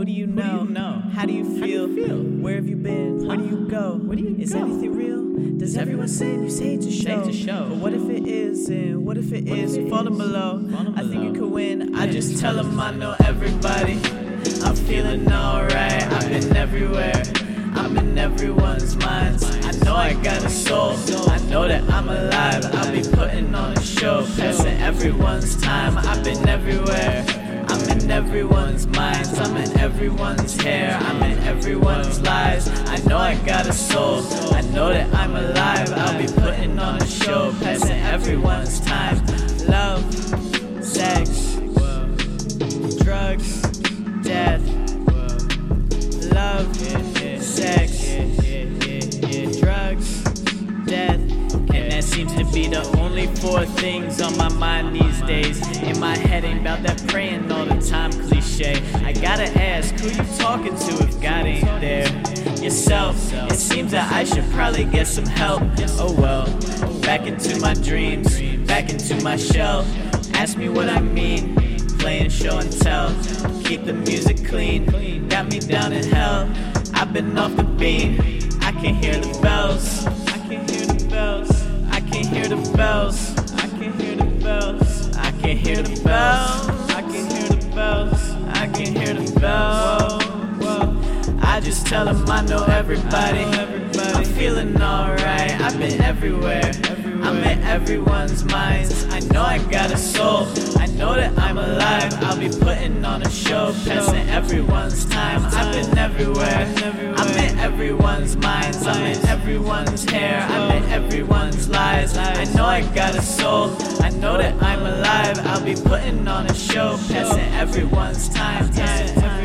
How do you feel? Do you feel? Where have you been? Where do you go? Where do you is go? anything real? Does everyone say you say it to Say show? it to show. But what if it isn't? What if it What if is? it Falling below. I think you could win. I just tell them I know everybody. I'm feeling alright. I've been everywhere. I'm in everyone's minds. I know I got a soul. I know that I'm alive. I'll be putting on a show, passing everyone's time. I've been everywhere. I'm in everyone's minds. I'm in everyone's hair. I'm in everyone's lives. I know I got a soul. I know that I'm alive. I'll be putting on a show, passing everyone's time. Things on my mind these days. In my head ain't about that praying all the time cliche. I gotta ask, who you talking to if God ain't there? Yourself. It seems that I should probably get some help. Oh well. Back into my dreams, back into my shell. Ask me what I mean. Playing show and tell. Keep the music clean. Got me down in hell. I've been off the beam. I can hear the bells. I can hear the bells. I can hear the bells. Can hear the bells. I can hear the bells. I can hear the bells. I just tell them I know everybody. I'm feeling alright. I've been everywhere. I'm in everyone's minds. I know I got a soul. I know that I'm alive. I'll be putting on a show, passing everyone's time. I've been everywhere. I'm in everyone's minds. I'm in everyone's hair. I'm in everyone's lies. I know I got a soul. I know that I'm alive. I'll be putting on a show, passing everyone's time. time.